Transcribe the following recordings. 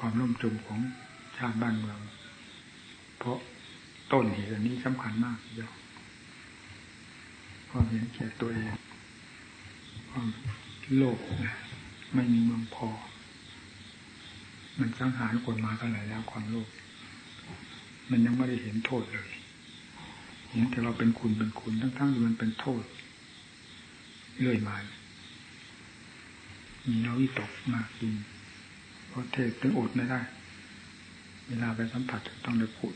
ความล่มจมของชาติบ้านเมือง เพราะต้นเหตุอันนี้สำคัญมากเดียวความเห็นแก่ตัวเองความโลภไม่มีเมืองพอ มันสังหารคนมาเท่าไหร่แล้วความโลภมันยังไม่ได้เห็นโทษเลยเห็นแต่เราเป็นคุณเป็นคุณทั้งๆที่มันเป็นโทษเรื่อยมามีเราวิตกมากจริง เพราะเทศถึงอดไม่ได้ เวลาไปสัมผัสต้องได้พูด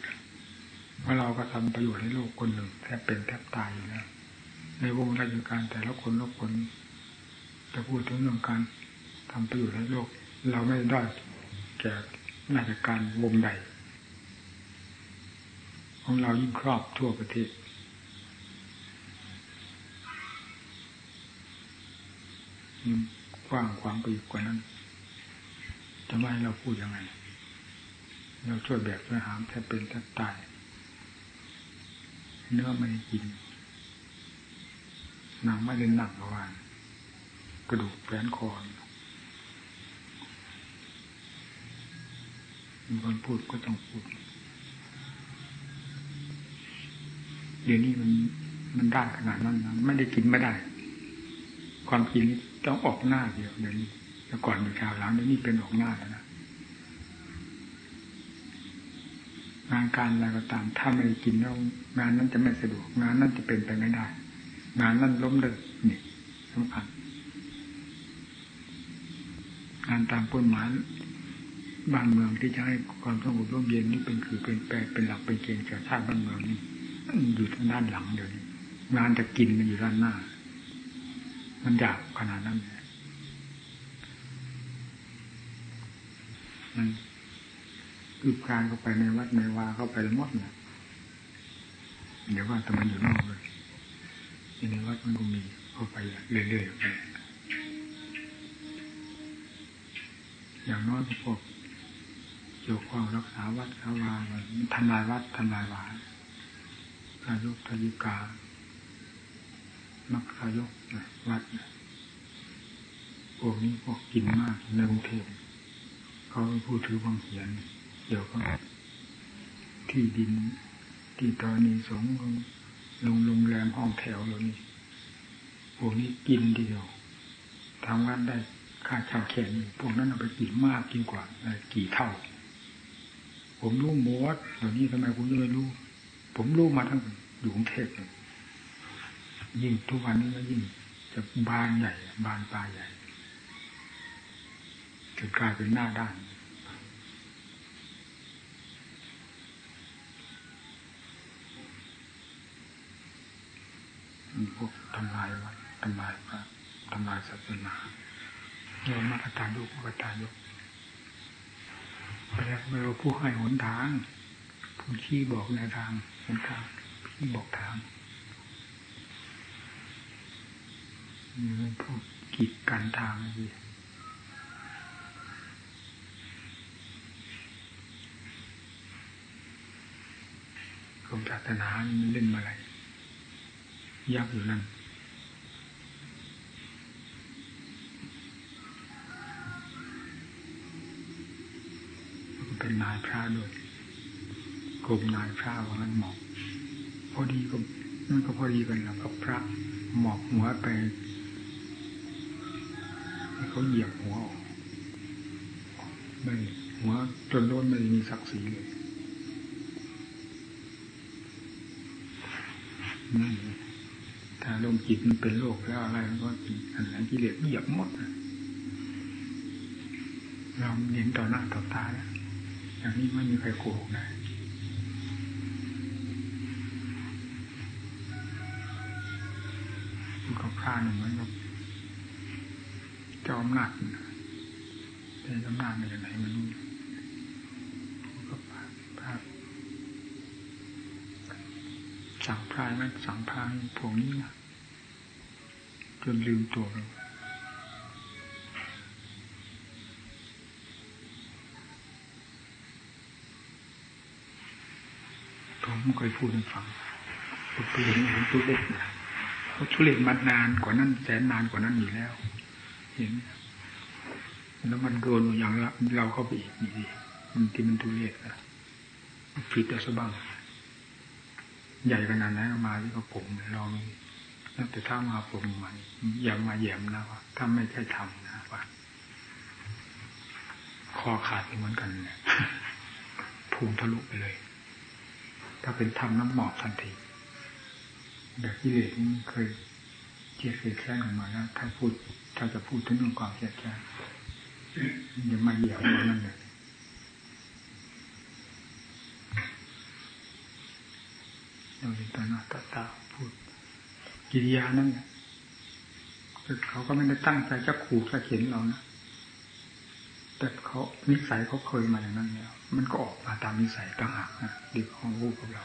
เพราะเราก็ทำประโยชน์ให้โลกคนหนึ่งแทบเป็นแทบตายอยู่แล้วในวงราชการแต่ละคนละคนจะพูดถึงเรื่องการทำประโยชน์ให้โลก เราไม่ได้แก่ราชการวงใดของเรายิ่งครอบทั่วประเทศกว้างขวางไปอีกกว่านั้น จะไม่เราพูดยังไง เราช่วยแบกช่วยหามแทบเป็นแทบตาย เนื้อไม่ได้กินหนังไม่ได้หนักประวานกระดูกแขนคอมีคนพูดก็ต้องพูด เดี๋ยวนี้มันมันได้ขนาดนั้นนะไม่ได้กินไม่ได้ ความกินนี้ต้องออกหน้าเดียวเดี๋ยวนี้ แต่ก่อนมีชาวหลังเดี๋ยวนี้เป็นออกหน้าแล้วนะงานการอะไรก็ตาม ถ้าไม่กินแล้วงานนั้นจะไม่สะดวกงานนั้นจะเป็นไปไม่ได้ งานนั้นล้มเลยนี่สำคัญงานตามกฎหมายบ้านเมืองที่จะให้ความสงบร่มเย็นนี่เป็นคือเป็นแปรเป็นหลักเป็นเกณฑ์แก่ชาติบ้านเมืองนี่อยู่ทางด้านหลังเดี๋ยวนี้งานจะกินมันอยู่ด้านหน้า มันยากขนาดนั้น มันคืบการเข้าไปในวัดในวาเข้าไปหมดเนี่ยเดี๋ยวว่าแต่มันอยู่นอกเลยในวัดมันก็มีเข้าไปเรื่อยๆไปอย่างน้อยพวกเกี่ยวข้องรักษาวัดขาวาทำลายวัดทำลายวาทายกทายิกามักทายกวัดพวกนี้พวกกินมากในกรุงเทพ เขาพูดถือบางเขียนเกี่ยวกับที่ดินที่ตอนนี้สงลงโรงแรมห้องแถวเหล่านี้พวกนี้กินเดียวทำงานได้ค่าชาแขนพวกนั้นเอาไปกินมากกินกว่ากี่เท่า ผมรู้หมดเดี๋ยวนี้ทำไมผมจะไม่รู้ ผมรู้มาทั้งอยู่กรุงเทพเลยยิ่งทุกวันนี้ก็ยิ่งจะบานใหญ่ บานปลายใหญ่ จะกลายเป็นหน้าด้านพวกทำลายวัดทำลายพระทำลายศาสนาโยมมาตรฐานยกมาตรฐานยกแปลว่าเราผู้ให้หนทางผู้ชี้บอกแนวทางหนทางพี่บอกทางนี่ผู้กีดกันทางนี่กร มศาสนามันเล่นมาอะไรยักอยู่นั่นเป็นนายพระด้วยกรมนายพระว่างั้นหมอกพอดีก็นั่นก็พอดีกันแล้วกับพระหมอกหัวไปเขาเหยียบหัวออกไม่หัวจนโดนไม่มีศักดิ์ศรีเลย นั่นถ้าลมจิตมันเป็นโรคแล้วอะไรมันก็อันนั้นกิเลสเหยียบหมดเราเห็นต่อหน้าต่อตาแล้วอย่างนี้ไม่มีใครโกหกได้กับข้าหนึ่งเหมือนกับจ้าอำนาจเป็นอำนาจมาจากไหนมันรู้ก็ภาพสั่ง พรายไหมสั่งพายพวกนี้นะจนลืมตัวเราผมเคยพูดให้ฟังผมไปเห็นเห็นตัวเล็กนะเขาทุเรศมานานกว่านั้นแสนนานกว่านั้นอยู่แล้ว เห็นแล้วมันโดนอย่างเราเข้าไปอีกนี่มันที่มันทุเรศนะผิดเอาซะบ้าง ใหญ่ขนาดนั้นมาที่เขาผมลองนับแต่ถ้ามาผมใหม่อย่ามาแย่มนะว่าถ้าไม่ใช่ทำนะว่าคอขาดเหมือนกันเนี่ยพุงทะลุไปเลย ถ้าเป็นทำน้ำหมอกทันทีแบบกิเลสนี่เคยเจียดเคยแค้นออกมาแล้วถ้าพูดถ้าจะพูดถึงเรื่องความเจียดแค้นอย่ามาเหยียบมันนั่นเลย เราเห็นตาหน้าตาตาพูดกิริยานั่นแหละเขาก็ไม่ได้ตั้งใจจะขู่จะเข็นเรานะแต่เขานิสัยเขาเคยมาอย่างนั้นแล้วมันก็ออกมาตามนิสัยต่างหากนะดีของรูปกับเรา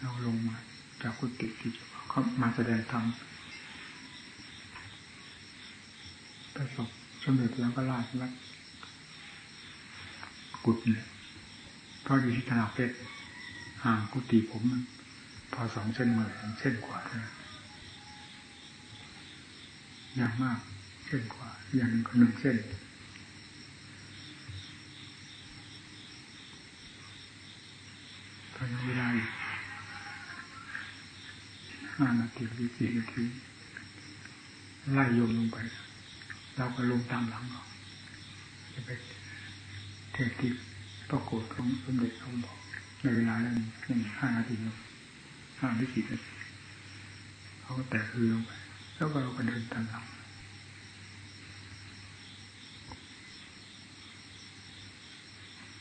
เราลงมาจากกุฏิที่เขามาแสดงธรรมประสบสมเด็จแล้วก็ลาดวัด กุฏเนี่ยก็อยู่ที่ธนาเพชรห่างกุฏิผมมันพอสองเส้นมือเส้นกว่าเท่านั้นอย่างมากเส้นกว่า อย่างก็หนึ่งเส้นพอเวลาห้านาทีหรือสี่นาทีไล่โยมลงไป เราก็ลงตามหลังเราจะไป เทศที่ปรากฏของสมเด็จเขาบอกในเวลานั้นหนึ่งห้านาทีห้าหรือสี่นาทีเขาก็แตะคือลงไปแล้วเราก็เดินตามหลัง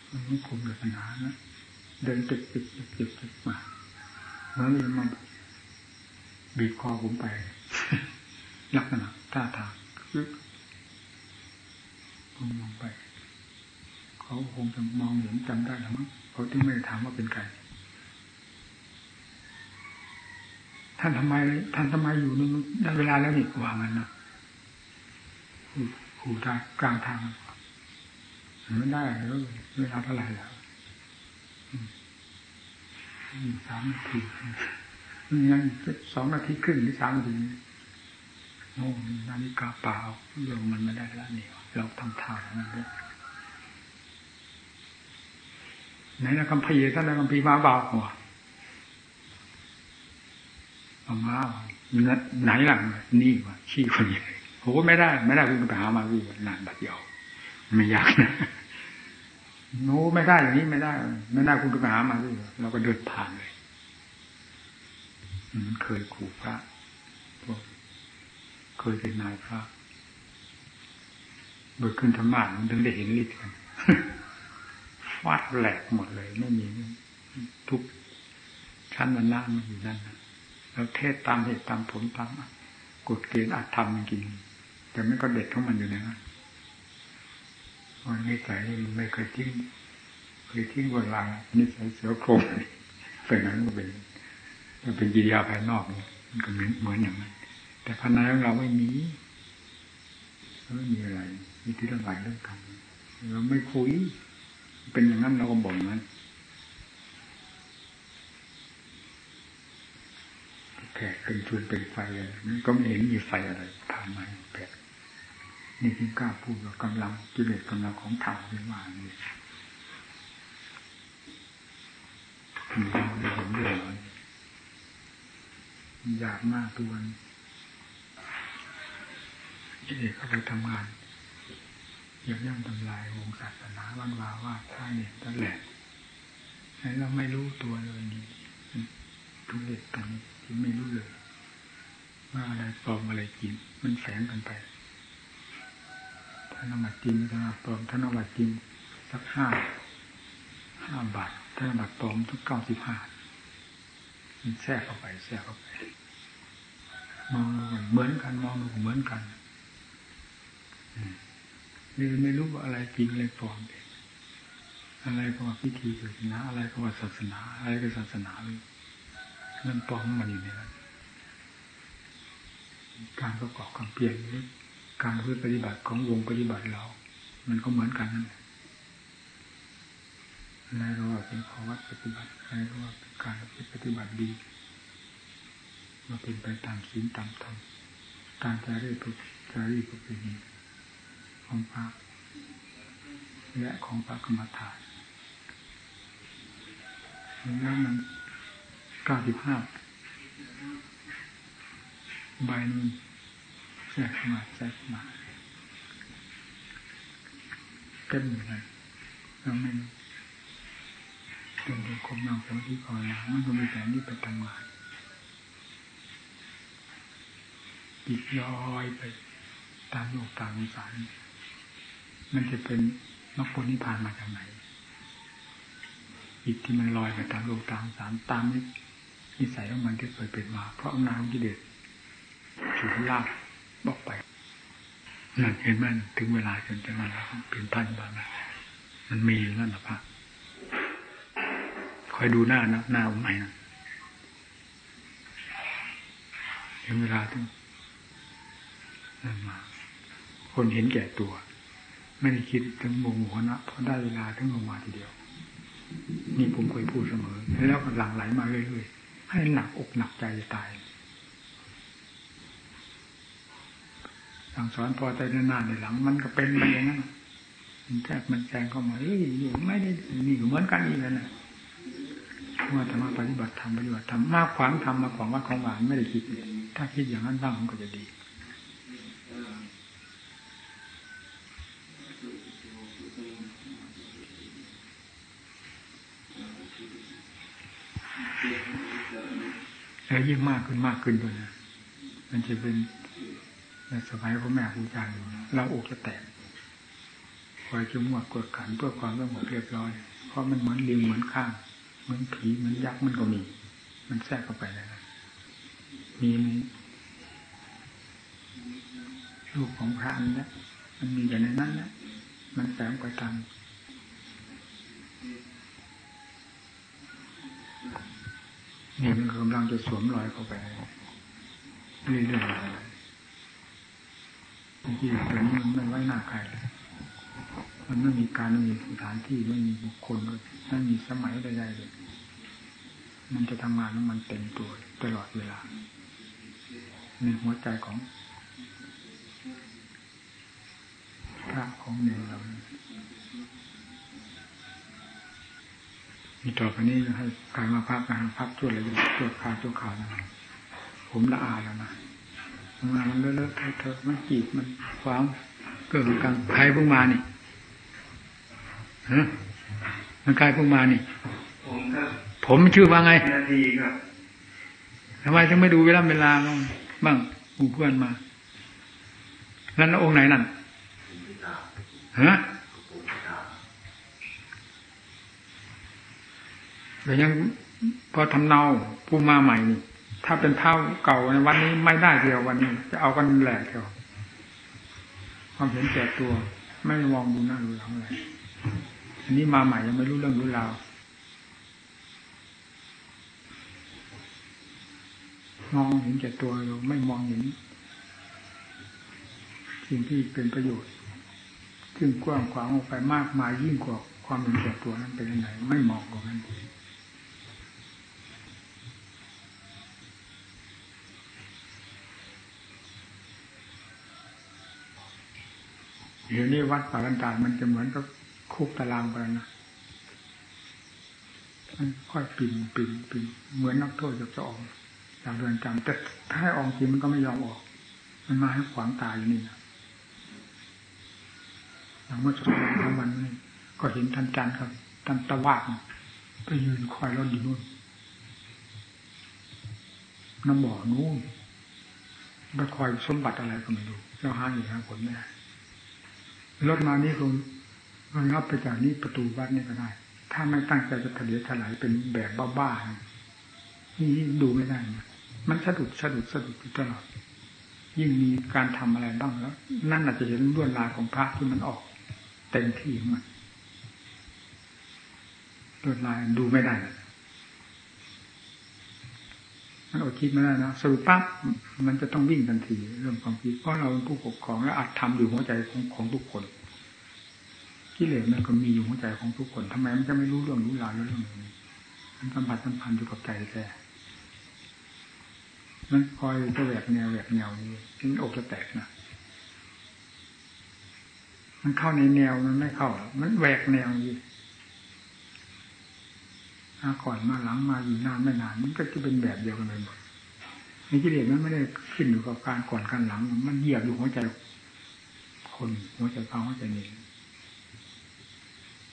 มันไม่คุมศาสนานะเดินติดติดติดติดติดมาเมื่อมีมันบีบคอผมไป ลักษณะท่าทางผมมองไป เขาคงจะมองเห็นจำได้หรือมั้งเขาที่ไม่ได้ถามว่าเป็นใครท่านทำไม ท่านทำไมอยู่นี่ได้เวลาแล้วนี่ว่ามันนะขู่ทางกลางทางไม่ได้แล้วเวลาเท่าไหร่แล้วสามนาทียังสองนาทีครึ่งหรือสามนาทีโอ้นาฬิกาเปล่าลงมันไม่ได้แล้วนี่เราทำทางนั่นด้วย ไหนนะคำพีท่านนะคำพีมาเบาหัวเอามาไหนหลังนี่วะขี้คนใหญ่โอ้ไม่ได้ ไม่ได้คุณไปหามาวิ่งนานบัดเดียวไม่ยากนะโน้ไม่ได้อย่างนี้ไม่ได้ ไม่ได้คุณไปหามาวิ่งเราก็เดินผ่านเลยมันเคยขู่พระพวกเคยเป็นนายพระเบิดขึ้นธรรมะมันถึงได้เห็นฤทธิ์กัน ฟาดแหลกหมดเลย ไม่มีทุกชั้นมันล่ามันอยู่นั่นนะแล้วเทศตามเหตุตามผลตามกฎเกณฑ์อาจทำจริงแต่ไม่ก็เด็ดของมันอยู่ในนั้นวันนี้ใส่ไม่เคยทิ้งเคยทิ้งบนลางนิสัยเสือโครงเป็นนั้นก็เป็นมันเป็นกิริยาภายนอกมันก็เหมือนเหมือนอย่างนั้น แต่ภายในของเราไม่มีไม่มีอะไรมีที่ระบายเรื่องกันเราไม่คุย เป็นอย่างนั้นเราก็บอกนั้นแผลเป็นฟืนเป็นไฟอะไรมันก็ไม่เห็นมีไฟอะไรผ่านมาแผลนี่ที่กล้าพูดว่ากำลังกิเลสกำลังของธรรมเป็นว่านี่มีเราเห็นเรื่องอะไรอยากมากตัวนกิเลสเข้าไปทำงาน ยับยั้งทำลายวงศาสนาวันวาว่าท่าเนี่ยนั่นแหละให้เราไม่รู้ตัวเลยนี่ทุเรศตรงนี้ที่ไม่รู้เลยว่าอะไรปลอมอะไรจริงมันแฝงกันไปถ้านำมาจริงถ้าปลอมถ้านำมาจริงสักห้าห้าบาทถ้านำมาปลอมทุกเก้าสิบห้ามันแทรกเข้าไปแทรกเข้าไปมองเหมือนกันมองเหมือนกัน นี่ไม่รู้ว่าอะไรจริงอะไรปลอมอะไรก็ว่าพิธีศาสนาอะไรก็ว่าศาสนา อะไรก็ศาสนาเลยมันปลอมมันอยู่ในนั้นการประกอบความเปลี่ยนการพื้นปฏิบัติของวงปฏิบัติเรา มันก็เหมือนกันนั่นแหละอะไรก็ว่าเป็นขอวัดปฏิบัติอะไรก็ว่าเป็นการปฏิบัติดีมาเป็นไปตามศีลตามธรรมตามจารีตจารีตประเพณี ของพระและของพระกรรมฐานแล้วมันเก้าสิบห้าใบนึงแทรกมาแทรกเข้ามาเต็มเลยแล้วไม่เป็นดูคมนั่งสมาธิภาวนามันก็มีแต่นี่ไปทำงานจิตลอยไปตามโลกตามสาร มันจะเป็นมรรคผลนิพพานมาจากไหนจิตที่มันลอยไปตามโลกตามสารตามนิสัยของมันที่เคยเป็นมา เพราะอำนาจกิเลสฉุดลากบอกไปนั่นเห็นไหมถึงเวลาจนจะมาแล้วเป็นพันบาทมันมีอยู่นั่นหรอพระคอยดูหน้านะหน้าองค์ไหนนะถึงเวลาถึงนั่นมา คนเห็นแก่ตัว ไม่ได้คิดถึงโมโหนะเพราะได้เวลาถึงลงมาทีเดียว นี่ผมเคยพูดเสมอ แล้วก็หลั่งไหลมาเรื่อยๆให้หนักอกหนักใจจะตายสั่งสอนพอใจนานๆในหลัง มันก็เป็นไปอย่างนั้นมันแทรกมันแซงเข้ามาเฮ้ยไม่ได้นี่เหมือนกันอีกแล้วนะเมื่อธรรมะปฏิบัติธรรมปฏิบัติธรรมมากขวางธรรมมาขวางวัดของหวานไม่ได้คิด ถ้าคิดอย่างนั้นบ้างมันก็จะดี แล้วยิ่งมากขึ้นมากขึ้นด้วยนะมันจะเป็นในสมัยพ่อแม่ครูอาจารย์เราอกจะแตกคอยจะมวดกดขันเพื่อความสงบเรียบร้อย เพราะมันเหมือนลิงเหมือนข้าง เหมือนผีเหมือนยักษ์มันก็มี มันแทรกเข้าไปเลยนะมีลูกของพระนี่นะมันมีอยู่ในนั้นนะมันแฝงไปตาม นี่มันกำลังจะสวมรอยเข้าไปเรื่อยๆที่ตัวนี้มันไม่ไว้หน้าใครมันไม่มีการไม่มีสถานที่ไม่มีบุคคลไม่มีสมัยใดๆเลย มันจะทำงานของมันเต็มตัวตลอดเวลาในหัวใจของพระของเนรเรา มีต่อไปนี้ให้การมาพักการพักช่วยอะไรช่วยข่าวช่วยข่าวนะผมละอายแล้วนะทำงานมันเลอะๆเถอะมันจีบมันขวางเกิดกลางใครเพิ่งมานี่ฮะมันใครเพิ่งมานี่ ผมครับผมชื่อว่าไงนาทีครับทำไมถึงไม่ดูเวลาเวลาบ้างบ้างหมู่เพื่อนมาแล้วองค์ไหนนั่นฮะ แต่ยังพอทำเนาผู้มาใหม่นี่ถ้าเป็นเท่าเก่าในวันนี้ไม่ได้เดียววันนี้ จะเอากันแหลกเดียวความเห็นแก่ตัว ไม่มองดูหน้าดูหลังอะไรอันนี้มาใหม่ยังไม่รู้เรื่องรู้ราวมองเห็นแก่ตัวเราไม่มองเห็นสิ่งที่เป็นประโยชน์ซึ่งกว้างขวางออกไปมากมายยิ่งกว่าความเห็นแก่ตัวนั้นเป็นยังไงไม่มองตรงนั้น เดี๋ยวนี้วัดป่ากันตามันจะเหมือนกับคุกตารางไปนะมันค่อยปิ่นปิ่นปิ่นเหมือนนักโทษจะจะออกจากเรือนจำแต่ถ้าให้ออกจริงมันก็ไม่ยอมออก มันมาให้ขวางตายอยู่นี่นะอย่างเมื่อสองวันทั้งวันนี้ก็เห็นท่านจันทร์ครับท่านตะวาดไปยืนคอยรถอยู่นู่นน้ำบ่อนู่นไปคอยสมบัติอะไรก็ไม่รู้เราหางอยู่หาผลไม่ได้ รถมานี่คงมันรับไปจากนี้ประตูวัดนี่ก็ได้ ถ้าไม่ตั้งใจจะเฉลียวฉลายเป็นแบบบ้าๆนี่ดูไม่ได้นะมันสะดุดสะดุดสะดุดอยู่ตลอด ยิ่งมีการทำอะไรบ้างแล้ว นั่นอาจจะเห็นลวดลายของพระที่มันออกเต็มที่มันลวดลายดูไม่ได้ มันอดคิดไม่ได้นะสรุปปั๊บมันจะต้องวิ่งทันทีเรื่องความคิดเพราะเราเป็นผู้ปกครองและอาจทำอยู่หัวใจของของทุกคนกิเลสมันก็มีอยู่หัวใจของทุกคนทำไมมันจะไม่รู้เรื่องรู้ราวเรื่องนี้มันสัมผัสสัมพันธ์อยู่กับใจแท้มันคอยจะแหวกแนวแหวกแนวนี่มันอกจะแตกนะมันเข้าในแนวมันไม่เข้า มันแหวกแนวอยู่ มาก่อนมาหลังมาอยู่นานไม่นาน มันก็จะเป็นแบบเดียวกันเลยหมดในกิเลสมันไม่ได้ขึ้นอยู่กับการก่อนการหลัง มันเหยียบอยู่หัวใจคนหัวใจเขาหัวใจนี้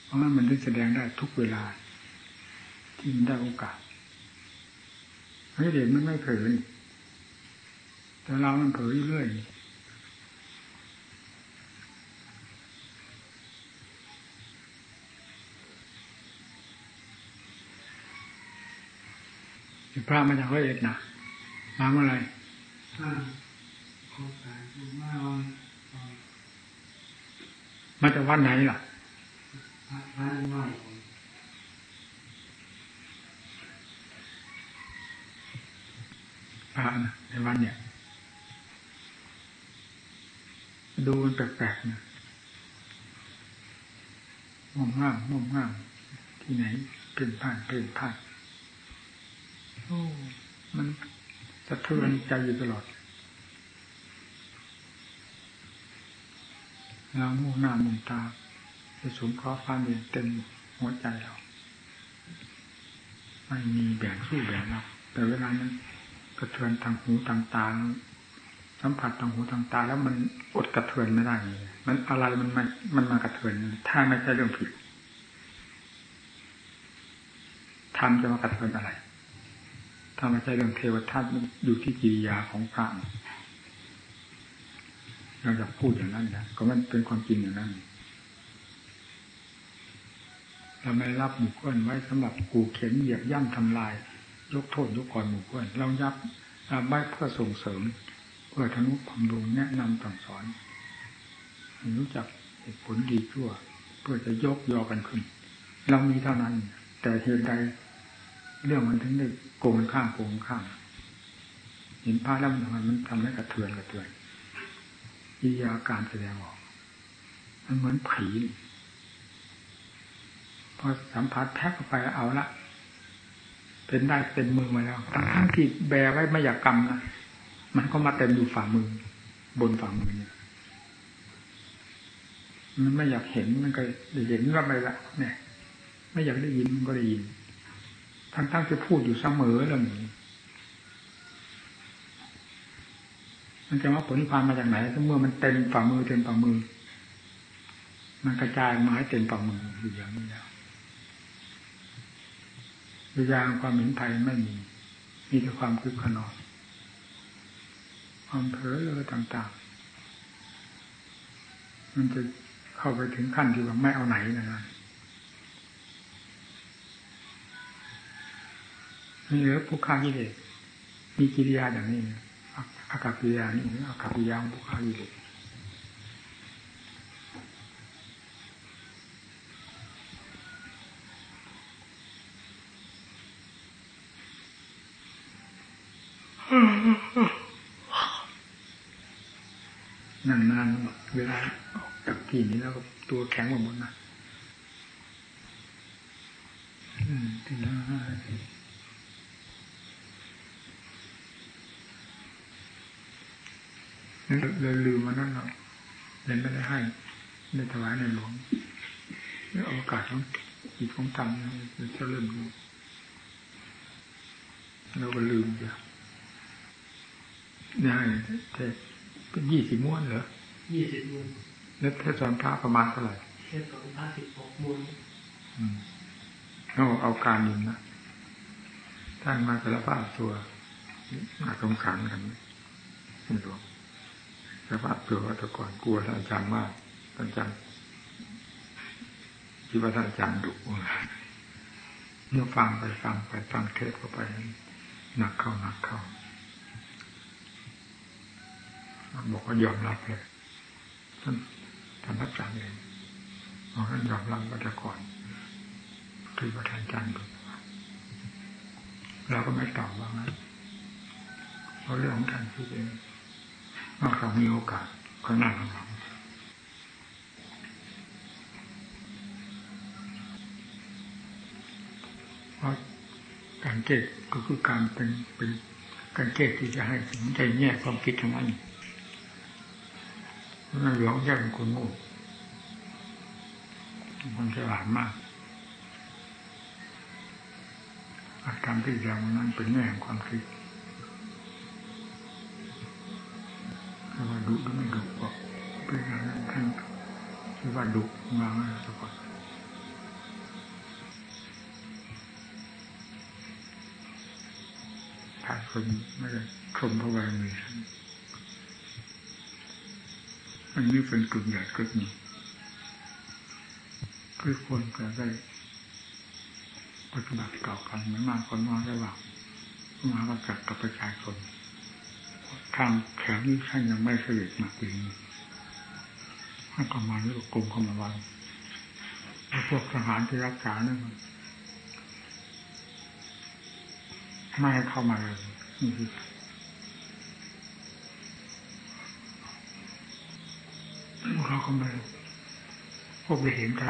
เพราะงั้นมันได้แสดงได้ทุกเวลา ที่มันได้โอกาสกิเลสมันไม่เผลอแต่เรามันเผลอเรื่อย พระมาจากร้อยเอ็ดนะมาเมื่อไรมาจากวันไหนล่ะพระนะในวันเนี่ย ดูมันแปลกๆนะงมง่ามงมง่ามที่ไหนเป็นผ่านเป็นผ่านโอ้ มันสะเทือนใจอยู่ตลอดเรามุ่งหน้ามุ่งตาจะสมเคราะห์ความเย็นเต็มหัวใจเราไม่มีแบ่งสู้แบ่งเราแต่เวลานั้นกระเทือนทางหูทางตาสัมผัสทางหูทางตา แล้วมันอดกระเทือนไม่ได้เลยมันอะไรมันมันมันมากระเทือนถ้าไม่ใช่เรื่องผิดทำจะมากระเทือนอะไร ถ้าไม่ใช่เรื่องเทวทัตอยู่ที่กิริยาของพระเราจะพูดอย่างนั้นนะก็มันเป็นความจริงอย่างนั้นเราไม่รับหมู่เพื่อนไว้สำหรับกูเข็นเหยียบย่ำทำลาย ยกโทษยกก่อนหมู่เพื่อนเรายับรับไว้เพื่อส่งเสริม เพื่อทนุบำรุงแนะนำสั่งสอนรู้จักเหตุผลดีชั่ว เพื่อจะยกยอกันขึ้น เรามีเท่านั้น แต่เหตุใด เรื่องมันถึงได้โกงข้างโกงข้างเห็นพระแล้วมันมันทำให้กระเทือนกระเทือนวิยาการแสดงออก มันเหมือนผีพอสัมผัสแท็กเข้าไปเอาละเป็นได้เป็นมือมาแล้วทั้งทั้งที่แบไว้ไม่อยากกรรมนะมันก็มาเต็มอยู่ฝ่ามือ บนฝ่ามือเนี่ยมันไม่อยากเห็นมันก็เห็นว่าไปละเนี่ย ไม่อยากได้ยินมันก็ได้ยิน ทั้งๆที่พูดอยู่เสมอเรื่องนี้มันจะว่าผลนิพพานมาจากไหนเมื่อมันเต็มฝ่ามือเต็มฝ่ามือ มันกระจายมาให้เต็มฝ่ามืออยู่อย่างนี้แล้ววิญญาณความเห็นภัยไม่มี มีแต่ความคึกขนองความเผลอเลยต่าง ๆ มันจะเข้าไปถึงขั้นที่ว่าไม่เอาไหนนะ มีเหลือผู้ฆ่ากิเลสมีกิริยาอย่างนี้อากับกิริยานี่อากับกิริยาของผู้ฆ่ากิเลสนั่นนานเวลาออกจากที่นี้แล้วตัวแข็งหมดนะอืมที่นั่น เลยลืมมานั่นเนาะเลยไม่ได้ให้ในถวายในหลวงนี่โอกาสของจิตของธรรมจะเริ่มรู้เราก็ลืมจ้ะได้แต่เป็นยี่สิบม้วนเหรอยี่สิบม้วนแล้วเทศสอนพระประมาณเท่าไหร่เทศสอนพระสิบหกม้วนเอาเอาการยินนะท่านมาสารภาพตัวมาสงสารกันไม่รู้ สภาพตัวแต่ก่อนกลัวท่านอาจารย์มากท่านอาจารย์คิดว่าท่านอาจารย์ดุเมื่อฟังไปฟังไปฟังเทศเข้าไปหนักเข้าหนักเข้าบอกว่ายอมรับเลยท่านท่านอาจารย์เองบอกท่านยอมรับว่าแต่ก่อนคือว่าท่านอาจารย์ดุเราก็ไม่ตอบว่างั้นเพราะเรื่องของท่านคิดเอง ถ้าเรามีโอกาสข้างหน้าข้างหลังเพราะการเกตก็คือการเป็นเป็นกันเทศที่จะให้ถึงใจแง่ความคิดทั้งนั้นนั่นหลวงแย่เป็นคนโง่คนฉลาดมากอาการที่ยางนั้นเป็นแง่ของความคิด ถ้าว่าดุหรือไม่ดุก็เป็นอย่างนั้นท่านที่ว่าดุวางไว้ซะก่อนถ้าคนไม่ได้ชมพระบารมีท่านอันนี้เป็นกลุ่มใหญ่กลุ่มหนึ่งคือคนจะได้ปฏิบัติต่อกันไม่มากก็น้อยระหว่างมหากษัตริย์กับประชาชน ทางแถวนี้ท่านยังไม่เสด็จมาปีนี้ท่านก็มาเรื่องกรมเข้ามาวันพวกทหารที่รักษาเนี่ยไม่ให้เข้ามาเลยนี่คือเขาก็ไม่พวกไปเห็นกัน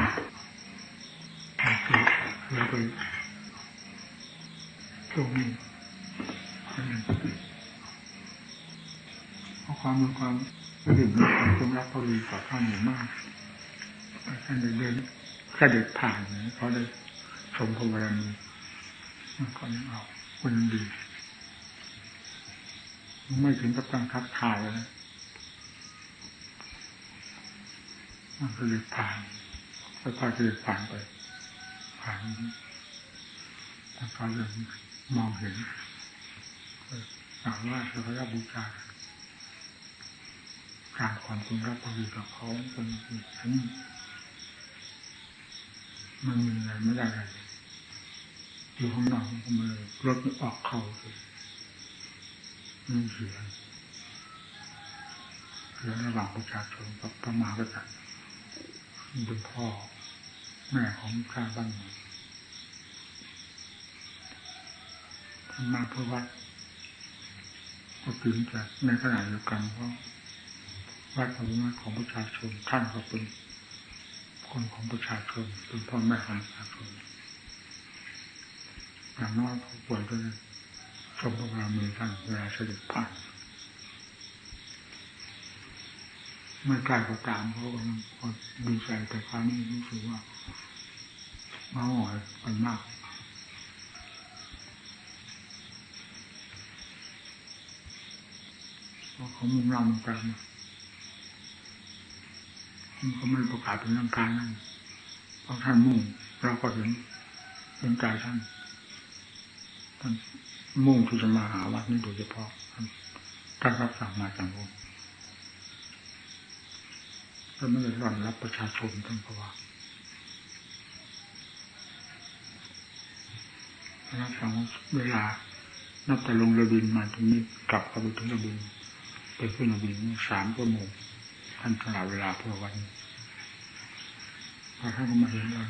เราไปตรงนี้ ความมีความดื่มมีความจงรักภักดีต่อท่านอยู่มากท่านเดินเสด็จผ่านเขาได้ชมพระบรมีมันก็ยังเอาคนยังดี ไม่ถึงกับตั้งทักทายเลยมันเสด็จผ่านค่อยๆเสด็จผ่านไป ผ่านแล้วก็ยังมองเห็นถามว่าสักการบูชา การความคุณรับพอดีกับเขาเป็นฉันมันมีอะไรไม่ได้อะไรอยู่ข้างนอกมันเลยรถออกเข้าเลยไม่เสียเสียระหว่างประชาชนกับพระมหากษัตริย์เป็นพ่อ แม่ของชาบ้านเมืองมาเพื่อวัดก็ถึงจะในขณะเดียวกันเพราะ วัดพระวิมานของประชาชนท่านก็เป็นคนของประชาชนเป็นพ่อแม่ของประชาชนอย่างน้อยผู้ป่วยก็ชมพระบารมีท่านเวลาเสด็จผ่านไม่กล้าก็ตามเขาก็ดีใจแต่คราวนี้รู้สึกว่ามาหอยกันมากเพราะเขามุ่งเราเหมือน กันเขาไม่ประกาศเป็นทางการนั่นเพราะท่านมุ่งเราก็เห็นเห็นใจท่านท่านมุ่งที่จะมาหาวัดนี้โดยเฉพาะท่านรับสั่งมาจากองค์ก็ไม่ได้รอนรับประชาชนทั้งเพราะว่ารับสั่งเวลานับแต่ลงระบินมาตรงนี้กลับเข้าไปถึงระบินไปขึ้นระบินสามชั่วโมง ท่านสละเวลาเพื่อวันพอท่านก็มาเห็นว่า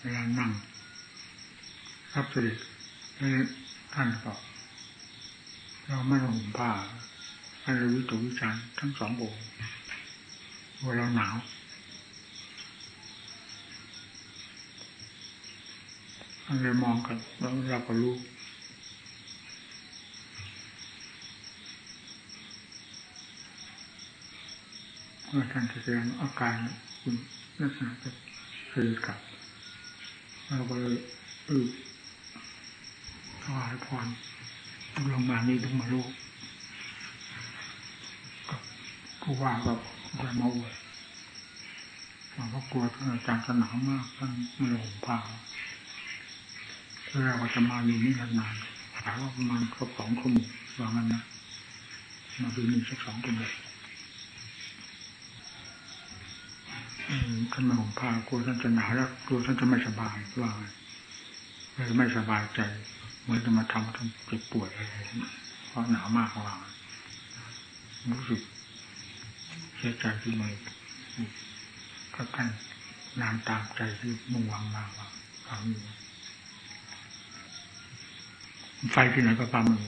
เวลานั่งรับเสด็จท่านก็เราไม่ห่มผ้าให้เราวิตกวิจารทั้งสององค์ว่าเราหนาวเรามองกันแล้วเราก็รู้ ว่าท่านแสดงอาการคุณลักษณะจะคือกับเราก็เลยเอถวายพรลงมานี่ลงมาลูกผู้ว่าก็จะมาอวยเราก็กลัวท่านอาจารย์สนามมากท่านไม่ห่มผ้าเราก็จะมาอยู่นี่นานๆถามว่าประมาณครบสองชั่วโมงว่างั้นนะมาดูนี่สักสองชั่วโมง ท่านมาห่มผ้ากลัวท่านจะหนาวแล้วกลัวท่านจะไม่สบายว่าเลยไม่สบายใจเหมือนจะมาทำท่านเจ็บปวดอะไรเพราะหนาวมากว่ารู้สึกเสียใจที่ไม่ก็ท่านนานตามใจที่มุ่งหวังมาว่าเขาอยู่ไฟที่ไหนก็ปามือ